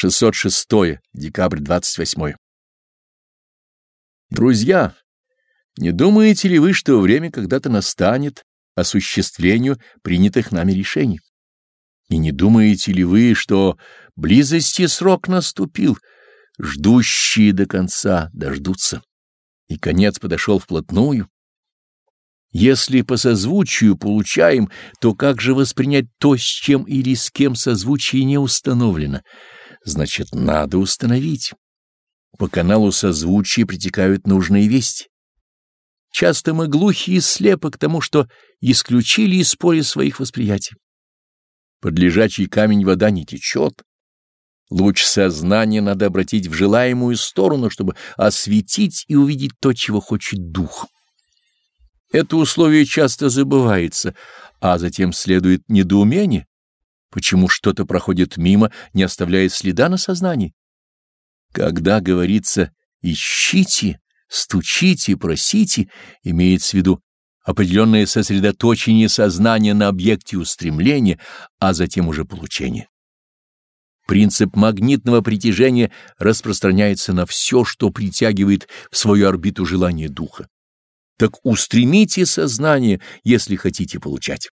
606. Декабрь 28. Друзья, не думаете ли вы, что время когда-то настанет осуществлению принятых нами решений? И не думаете ли вы, что близости срок наступил, ждущие до конца дождутся, и конец подошел вплотную? Если по созвучию получаем, то как же воспринять то, с чем или с кем созвучие не установлено? Значит, надо установить. По каналу созвучия притекают нужные вести. Часто мы глухи и слепы к тому, что исключили из поля своих восприятий. Под лежачий камень вода не течет. Луч сознания надо обратить в желаемую сторону, чтобы осветить и увидеть то, чего хочет дух. Это условие часто забывается, а затем следует недоумение, почему что-то проходит мимо, не оставляя следа на сознании. Когда говорится «ищите», «стучите», «просите», имеется в виду определенное сосредоточение сознания на объекте устремления, а затем уже получение. Принцип магнитного притяжения распространяется на все, что притягивает в свою орбиту желание духа. Так устремите сознание, если хотите получать.